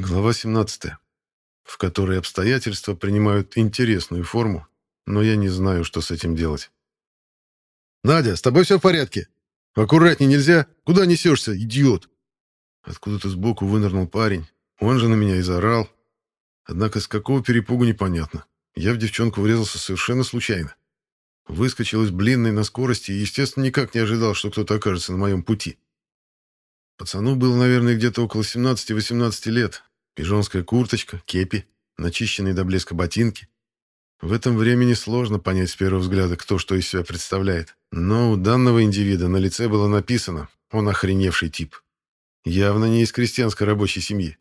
Глава 17, в которой обстоятельства принимают интересную форму, но я не знаю, что с этим делать. «Надя, с тобой все в порядке? Аккуратней нельзя? Куда несешься, идиот?» Откуда-то сбоку вынырнул парень. Он же на меня и заорал. Однако с какого перепугу непонятно. Я в девчонку врезался совершенно случайно. Выскочил из блинной на скорости и, естественно, никак не ожидал, что кто-то окажется на моем пути. Пацану было, наверное, где-то около 17-18 лет, Пижонская курточка, кепи, начищенные до блеска ботинки. В этом времени сложно понять с первого взгляда, кто что из себя представляет. Но у данного индивида на лице было написано «он охреневший тип». Явно не из крестьянской рабочей семьи.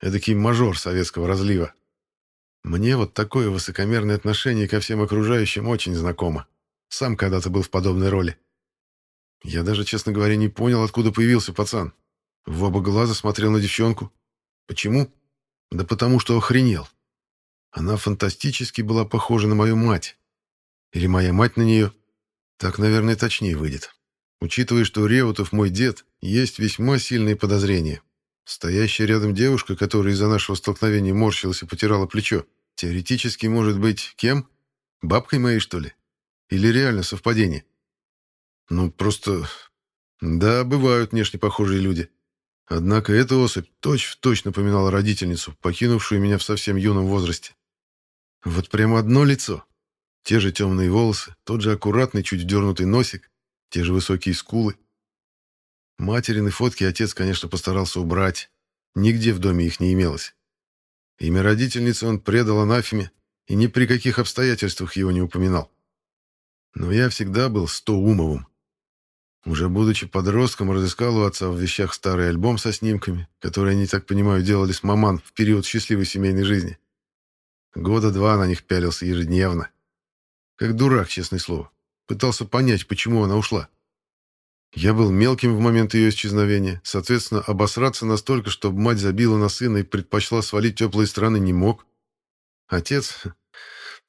Эдакий мажор советского разлива. Мне вот такое высокомерное отношение ко всем окружающим очень знакомо. Сам когда-то был в подобной роли. Я даже, честно говоря, не понял, откуда появился пацан. В оба глаза смотрел на девчонку, Почему? Да потому что охренел. Она фантастически была похожа на мою мать. Или моя мать на нее. Так, наверное, точнее выйдет. Учитывая, что Реутов мой дед, есть весьма сильные подозрения. Стоящая рядом девушка, которая из-за нашего столкновения морщилась и потирала плечо, теоретически может быть кем? Бабкой моей, что ли? Или реально совпадение? Ну, просто... Да, бывают внешне похожие люди. Однако эта особь точь-в-точь напоминала родительницу, покинувшую меня в совсем юном возрасте. Вот прямо одно лицо. Те же темные волосы, тот же аккуратный, чуть вдернутый носик, те же высокие скулы. Материны фотки отец, конечно, постарался убрать. Нигде в доме их не имелось. Имя родительницы он предал анафеме и ни при каких обстоятельствах его не упоминал. Но я всегда был стоумовым. Уже будучи подростком, разыскал у отца в вещах старый альбом со снимками, которые они, так понимаю, делали с маман в период счастливой семейной жизни. Года два на них пялился ежедневно. Как дурак, честное слово. Пытался понять, почему она ушла. Я был мелким в момент ее исчезновения, соответственно, обосраться настолько, чтобы мать забила на сына и предпочла свалить теплые страны, не мог. Отец...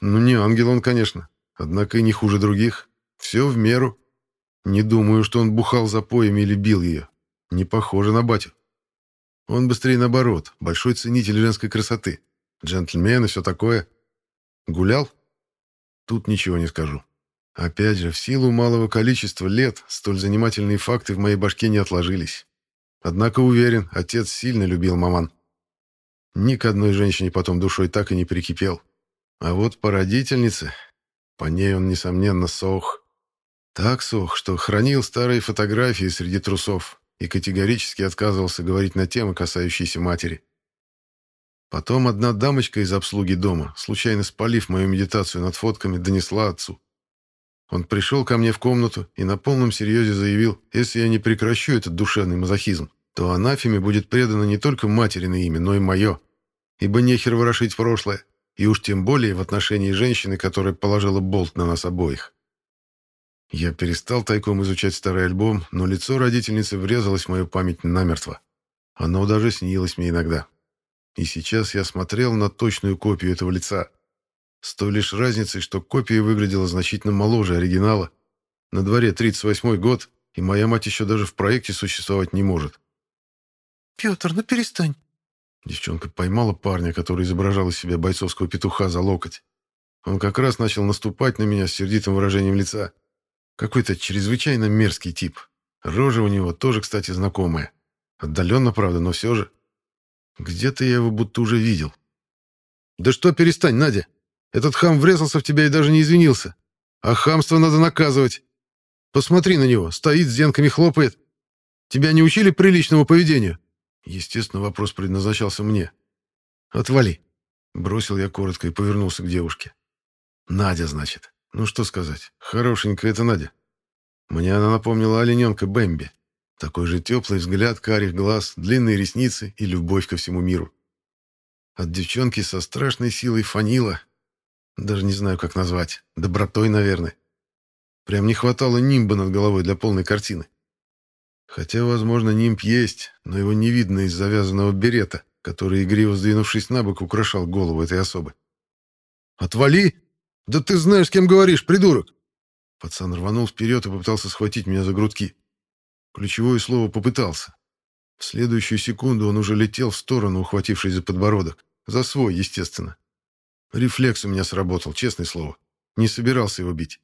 Ну, не ангел он, конечно, однако и не хуже других. Все в меру. Не думаю, что он бухал за поями или бил ее. Не похоже на батю. Он быстрее наоборот, большой ценитель женской красоты. Джентльмен и все такое. Гулял? Тут ничего не скажу. Опять же, в силу малого количества лет столь занимательные факты в моей башке не отложились. Однако уверен, отец сильно любил маман. Ни к одной женщине потом душой так и не прикипел. А вот по родительнице, по ней он, несомненно, сох. Так сох, что хранил старые фотографии среди трусов и категорически отказывался говорить на темы, касающиеся матери. Потом одна дамочка из обслуги дома, случайно спалив мою медитацию над фотками, донесла отцу. Он пришел ко мне в комнату и на полном серьезе заявил, если я не прекращу этот душевный мазохизм, то анафеме будет предано не только материное имя, но и мое. Ибо нехер ворошить прошлое, и уж тем более в отношении женщины, которая положила болт на нас обоих. Я перестал тайком изучать старый альбом, но лицо родительницы врезалось в мою память намертво. Оно даже снилось мне иногда. И сейчас я смотрел на точную копию этого лица. С той лишь разницей, что копия выглядела значительно моложе оригинала. На дворе 38-й год, и моя мать еще даже в проекте существовать не может. «Петр, ну перестань!» Девчонка поймала парня, который изображал из себя бойцовского петуха за локоть. Он как раз начал наступать на меня с сердитым выражением лица. Какой-то чрезвычайно мерзкий тип. Рожа у него тоже, кстати, знакомая. Отдаленно, правда, но все же. Где-то я его будто уже видел. «Да что перестань, Надя! Этот хам врезался в тебя и даже не извинился. А хамство надо наказывать. Посмотри на него, стоит, с зенками хлопает. Тебя не учили приличному поведению?» Естественно, вопрос предназначался мне. «Отвали!» Бросил я коротко и повернулся к девушке. «Надя, значит. Ну что сказать, хорошенькая это Надя. Мне она напомнила олененка Бэмби. Такой же теплый взгляд, карих глаз, длинные ресницы и любовь ко всему миру. От девчонки со страшной силой фанила. Даже не знаю, как назвать. Добротой, наверное. Прям не хватало нимба над головой для полной картины. Хотя, возможно, нимб есть, но его не видно из завязанного берета, который, игриво сдвинувшись на бок, украшал голову этой особы. «Отвали!» «Да ты знаешь, с кем говоришь, придурок!» Пацан рванул вперед и попытался схватить меня за грудки. Ключевое слово «попытался». В следующую секунду он уже летел в сторону, ухватившись за подбородок. За свой, естественно. Рефлекс у меня сработал, честное слово. Не собирался его бить.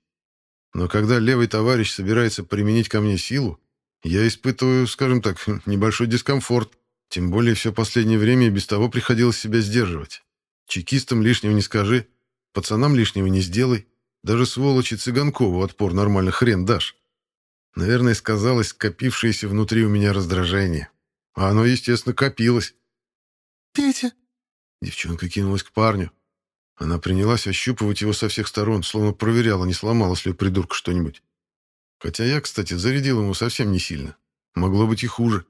Но когда левый товарищ собирается применить ко мне силу, я испытываю, скажем так, небольшой дискомфорт. Тем более все последнее время и без того приходилось себя сдерживать. Чекистам лишнего не скажи, пацанам лишнего не сделай. Даже сволочи Цыганкову отпор нормально хрен дашь. Наверное, сказалось скопившееся внутри у меня раздражение. А оно, естественно, копилось. «Петя!» Девчонка кинулась к парню. Она принялась ощупывать его со всех сторон, словно проверяла, не сломалось ли у придурка что-нибудь. Хотя я, кстати, зарядил ему совсем не сильно. Могло быть и хуже.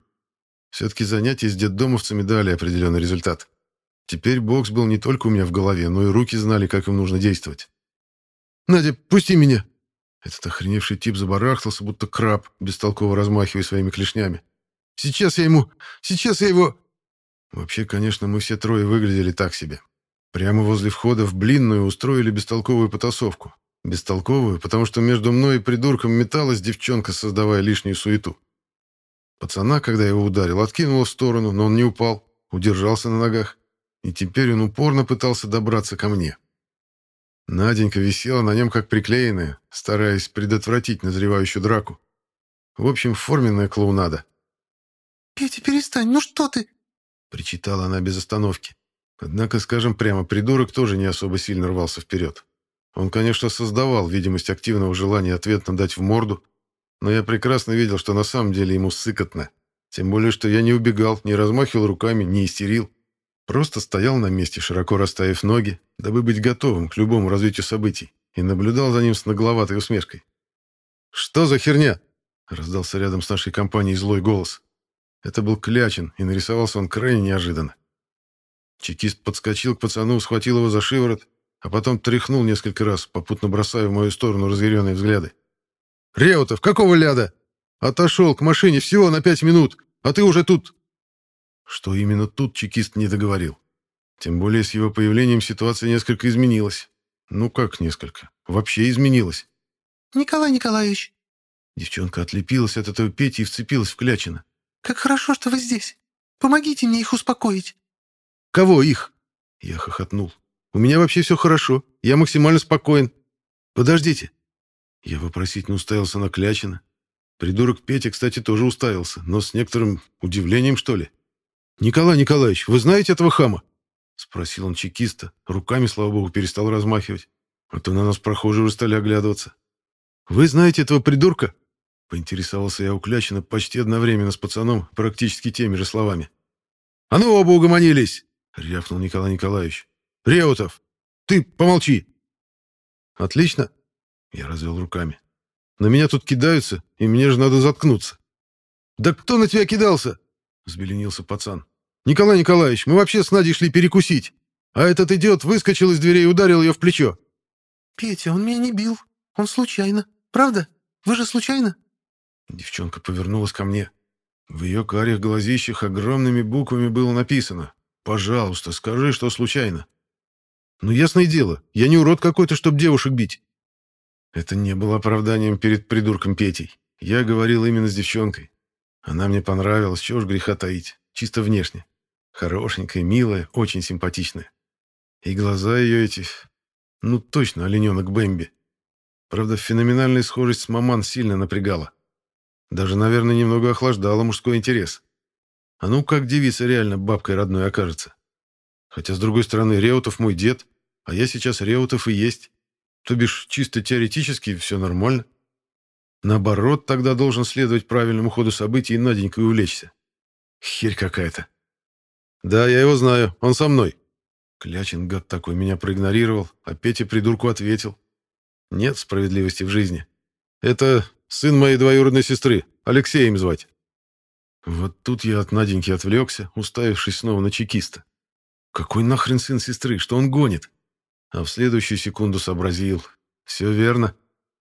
Все-таки занятия с детдомовцами дали определенный результат. Теперь бокс был не только у меня в голове, но и руки знали, как им нужно действовать. «Надя, пусти меня!» Этот охреневший тип забарахтался, будто краб, бестолково размахивая своими клешнями. Сейчас я ему... Сейчас я его...» Вообще, конечно, мы все трое выглядели так себе. Прямо возле входа в блинную устроили бестолковую потасовку. Бестолковую, потому что между мной и придурком металась девчонка, создавая лишнюю суету. Пацана, когда его ударил, откинуло в сторону, но он не упал, удержался на ногах, и теперь он упорно пытался добраться ко мне. Наденька висела на нем как приклеенная, стараясь предотвратить назревающую драку. В общем, форменная клоунада. «Петя, перестань, ну что ты?» — причитала она без остановки. Однако, скажем прямо, придурок тоже не особо сильно рвался вперед. Он, конечно, создавал видимость активного желания ответно дать в морду, но я прекрасно видел, что на самом деле ему сыкотно. Тем более, что я не убегал, не размахивал руками, не истерил. Просто стоял на месте, широко расставив ноги, дабы быть готовым к любому развитию событий, и наблюдал за ним с нагловатой усмешкой. «Что за херня?» — раздался рядом с нашей компанией злой голос. Это был Клячин, и нарисовался он крайне неожиданно. Чекист подскочил к пацану, схватил его за шиворот, а потом тряхнул несколько раз, попутно бросая в мою сторону разъяренные взгляды. «Реутов, какого ляда? Отошел к машине всего на пять минут, а ты уже тут...» Что именно тут чекист не договорил. Тем более с его появлением ситуация несколько изменилась. Ну как несколько? Вообще изменилась. «Николай Николаевич!» Девчонка отлепилась от этого Пети и вцепилась в Клячина. Как хорошо, что вы здесь. Помогите мне их успокоить». «Кого их?» Я хохотнул. «У меня вообще все хорошо. Я максимально спокоен. Подождите». Я вопросительно уставился на Клячина. Придурок Петя, кстати, тоже уставился, но с некоторым удивлением, что ли. «Николай Николаевич, вы знаете этого хама?» Спросил он чекиста. Руками, слава богу, перестал размахивать. А то на нас прохожие уже стали оглядываться. «Вы знаете этого придурка?» Поинтересовался я у Клячина почти одновременно с пацаном, практически теми же словами. «А ну оба угомонились!» — рявкнул Николай Николаевич. «Реутов, ты помолчи!» «Отлично!» — я развел руками. «На меня тут кидаются, и мне же надо заткнуться». «Да кто на тебя кидался?» — взбеленился пацан. «Николай Николаевич, мы вообще с Надей шли перекусить, а этот идиот выскочил из дверей и ударил ее в плечо». «Петя, он меня не бил. Он случайно. Правда? Вы же случайно?» Девчонка повернулась ко мне. В ее карих глазищах огромными буквами было написано «Пожалуйста, скажи, что случайно». «Ну, ясное дело, я не урод какой-то, чтобы девушек бить». Это не было оправданием перед придурком Петей. Я говорил именно с девчонкой. Она мне понравилась, чего ж греха таить, чисто внешне. Хорошенькая, милая, очень симпатичная. И глаза ее эти... Ну, точно, олененок Бэмби. Правда, феноменальная схожесть с маман сильно напрягала. Даже, наверное, немного охлаждала мужской интерес. А ну как девица реально бабкой родной окажется? Хотя, с другой стороны, Реутов мой дед, а я сейчас Реутов и есть. То бишь, чисто теоретически все нормально. Наоборот, тогда должен следовать правильному ходу событий и Наденькой увлечься. Херь какая-то. Да, я его знаю, он со мной. Клячин, гад такой, меня проигнорировал, а Петя придурку ответил. Нет справедливости в жизни. Это Сын моей двоюродной сестры. Алексеем звать». Вот тут я от Наденьки отвлекся, уставившись снова на чекиста. Какой нахрен сын сестры? Что он гонит? А в следующую секунду сообразил. Все верно.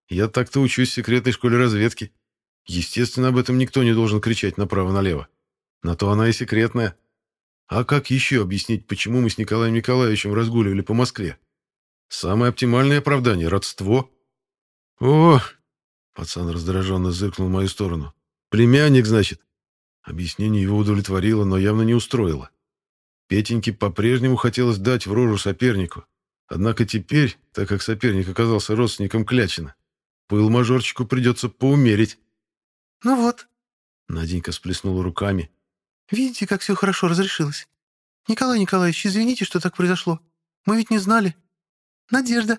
Я так-то учусь в секретной школе разведки. Естественно, об этом никто не должен кричать направо-налево. На то она и секретная. А как еще объяснить, почему мы с Николаем Николаевичем разгуливали по Москве? Самое оптимальное оправдание — родство. О, Пацан раздраженно зыркнул в мою сторону. «Племянник, значит? Объяснение его удовлетворило, но явно не устроило. Петеньке по-прежнему хотелось дать в рожу сопернику. Однако теперь, так как соперник оказался родственником Клячина, пыл мажорчику придется поумерить. «Ну вот», — Наденька сплеснула руками. «Видите, как все хорошо разрешилось? Николай Николаевич, извините, что так произошло. Мы ведь не знали. Надежда».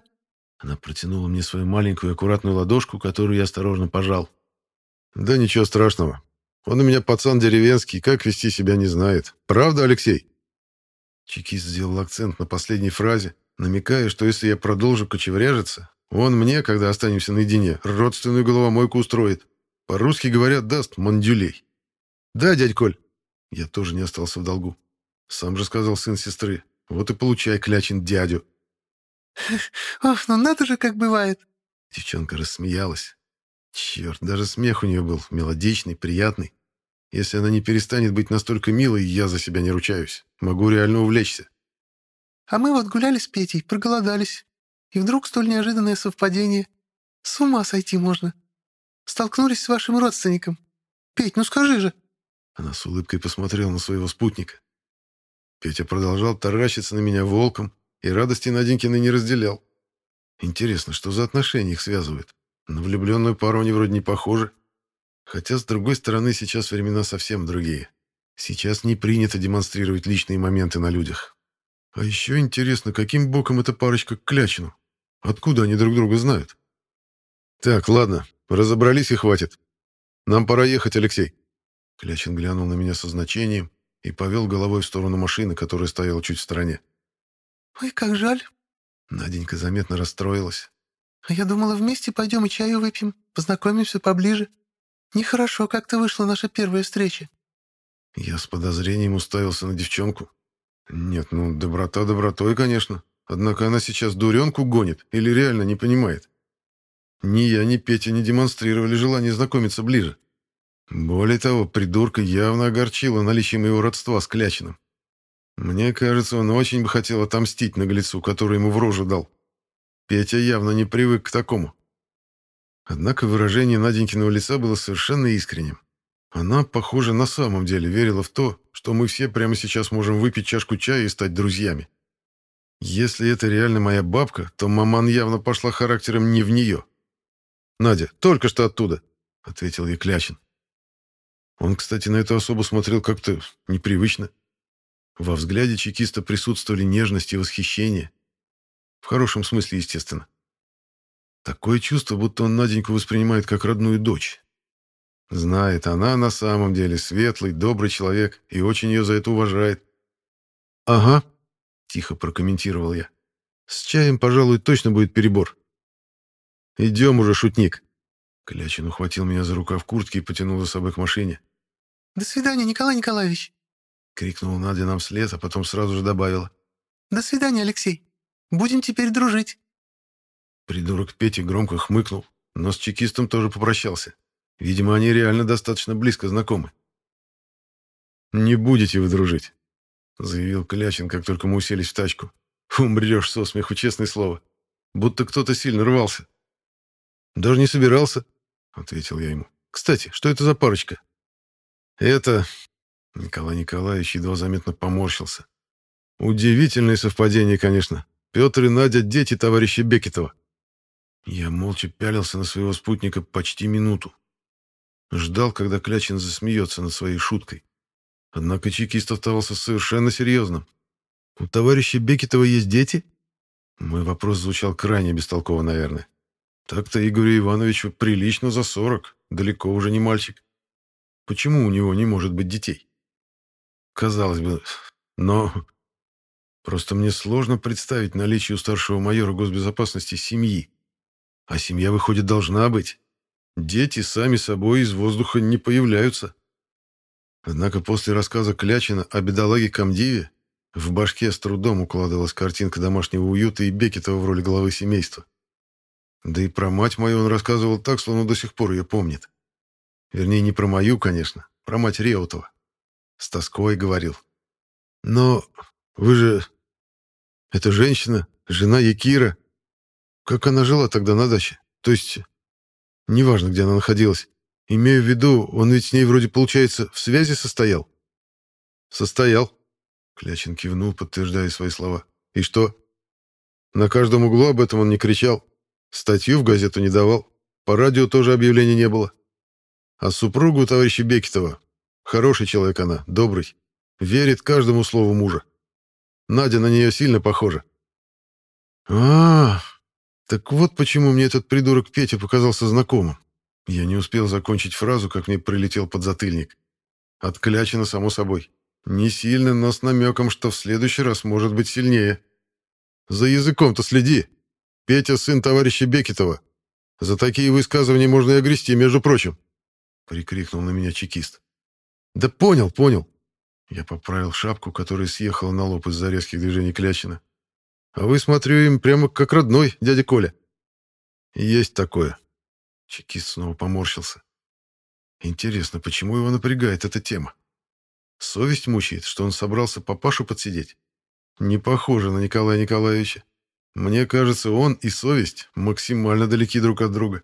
Она протянула мне свою маленькую аккуратную ладошку, которую я осторожно пожал. «Да ничего страшного. Он у меня пацан деревенский, как вести себя не знает. Правда, Алексей?» Чекист сделал акцент на последней фразе, намекая, что если я продолжу кочевряжиться, он мне, когда останемся наедине, родственную головомойку устроит. По-русски говорят, даст мандюлей. «Да, дядь Коль». Я тоже не остался в долгу. Сам же сказал сын сестры. Вот и получай, клячин дядю. «Ох, ну надо же, как бывает!» Девчонка рассмеялась. Черт, даже смех у нее был мелодичный, приятный. Если она не перестанет быть настолько милой, я за себя не ручаюсь. Могу реально увлечься. А мы вот гуляли с Петей, проголодались. И вдруг столь неожиданное совпадение. С ума сойти можно. Столкнулись с вашим родственником. Петь, ну скажи же. Она с улыбкой посмотрела на своего спутника. Петя продолжал таращиться на меня волком и радости Наденькиной не разделял. Интересно, что за отношения их связывают? На влюбленную пару они вроде не похожи. Хотя, с другой стороны, сейчас времена совсем другие. Сейчас не принято демонстрировать личные моменты на людях. А еще интересно, каким боком эта парочка к Клячину? Откуда они друг друга знают? Так, ладно, разобрались и хватит. Нам пора ехать, Алексей. Клячин глянул на меня со значением и повел головой в сторону машины, которая стояла чуть в стороне. «Ой, как жаль!» Наденька заметно расстроилась. «А я думала, вместе пойдем и чаю выпьем, познакомимся поближе». Нехорошо как-то вышла наша первая встреча. Я с подозрением уставился на девчонку. Нет, ну, доброта добротой, конечно. Однако она сейчас дуренку гонит или реально не понимает. Ни я, ни Петя не демонстрировали желание знакомиться ближе. Более того, придурка явно огорчила наличием его родства с Клячиным. Мне кажется, он очень бы хотел отомстить наглецу, который ему в рожу дал. Петя явно не привык к такому. Однако выражение Наденькиного лица было совершенно искренним. Она, похоже, на самом деле верила в то, что мы все прямо сейчас можем выпить чашку чая и стать друзьями. Если это реально моя бабка, то маман явно пошла характером не в нее. «Надя, только что оттуда», — ответил ей Клячин. Он, кстати, на эту особу смотрел как-то непривычно. Во взгляде чекиста присутствовали нежность и восхищение. В хорошем смысле, естественно. Такое чувство, будто он Наденьку воспринимает как родную дочь. Знает, она на самом деле светлый, добрый человек и очень ее за это уважает. «Ага», — тихо прокомментировал я. «С чаем, пожалуй, точно будет перебор». «Идем уже, шутник». Клячин ухватил меня за рукав куртки и потянул за собой к машине. «До свидания, Николай Николаевич!» — крикнула Надя нам вслед, а потом сразу же добавила. «До свидания, Алексей! Будем теперь дружить!» Придурок Петя громко хмыкнул, но с чекистом тоже попрощался. Видимо, они реально достаточно близко знакомы. «Не будете вы дружить», — заявил Клячин, как только мы уселись в тачку. «Умрешь со смеху, честное слово. Будто кто-то сильно рвался». «Даже не собирался», — ответил я ему. «Кстати, что это за парочка?» «Это...» — Николай Николаевич едва заметно поморщился. «Удивительное совпадение, конечно. Петр и Надя — дети товарища Бекетова». Я молча пялился на своего спутника почти минуту. Ждал, когда Клячин засмеется над своей шуткой. Однако чекист оставался совершенно серьезным. «У товарища Бекетова есть дети?» Мой вопрос звучал крайне бестолково, наверное. Так-то Игорю Ивановичу прилично за сорок, далеко уже не мальчик. Почему у него не может быть детей? Казалось бы, но... Просто мне сложно представить наличие у старшего майора госбезопасности семьи. А семья, выходит, должна быть. Дети сами собой из воздуха не появляются. Однако после рассказа Клячина о бедолаге Камдиве в башке с трудом укладывалась картинка домашнего уюта и Бекетова в роли главы семейства. Да и про мать мою он рассказывал так, словно до сих пор ее помнит. Вернее, не про мою, конечно, про мать Реутова. С тоской говорил. Но вы же... Эта женщина, жена Якира, как она жила тогда на даче? То есть, неважно, где она находилась. Имею в виду, он ведь с ней вроде, получается, в связи состоял? Состоял. Клячин кивнул, подтверждая свои слова. И что? На каждом углу об этом он не кричал. Статью в газету не давал. По радио тоже объявлений не было. А супругу товарища Бекетова, хороший человек она, добрый, верит каждому слову мужа. Надя на нее сильно похожа. а, так вот почему мне этот придурок Петя показался знакомым. Я не успел закончить фразу, как мне прилетел подзатыльник. От Клячина, само собой. Не сильно, но с намеком, что в следующий раз может быть сильнее. За языком-то следи. Петя сын товарища Бекетова. За такие высказывания можно и огрести, между прочим. Прикрикнул на меня чекист. Да понял, понял. Я поправил шапку, которая съехала на лоб из-за резких движений Клячина. А вы, смотрю, им прямо как родной, дядя Коля. Есть такое. Чекист снова поморщился. Интересно, почему его напрягает эта тема? Совесть мучает, что он собрался папашу подсидеть. Не похоже на Николая Николаевича. Мне кажется, он и совесть максимально далеки друг от друга.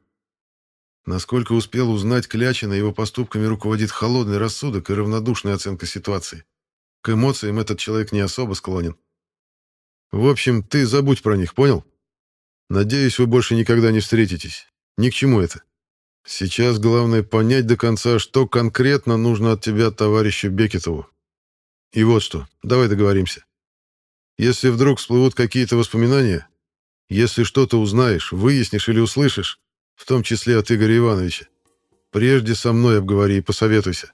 Насколько успел узнать Клячина, его поступками руководит холодный рассудок и равнодушная оценка ситуации. К эмоциям этот человек не особо склонен. В общем, ты забудь про них, понял? Надеюсь, вы больше никогда не встретитесь. Ни к чему это. Сейчас главное понять до конца, что конкретно нужно от тебя товарищу Бекетову. И вот что, давай договоримся. Если вдруг всплывут какие-то воспоминания, если что-то узнаешь, выяснишь или услышишь, в том числе от Игоря Ивановича, прежде со мной обговори и посоветуйся.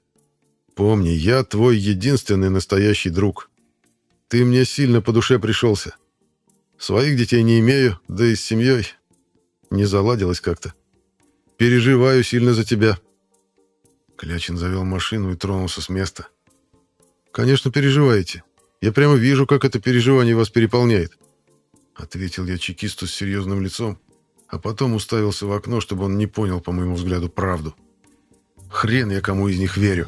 Помни, я твой единственный настоящий друг. Ты мне сильно по душе пришелся. Своих детей не имею, да и с семьей не заладилось как-то. Переживаю сильно за тебя». Клячин завел машину и тронулся с места. «Конечно, переживаете. Я прямо вижу, как это переживание вас переполняет», — ответил я чекисту с серьезным лицом, а потом уставился в окно, чтобы он не понял, по моему взгляду, правду. «Хрен я кому из них верю».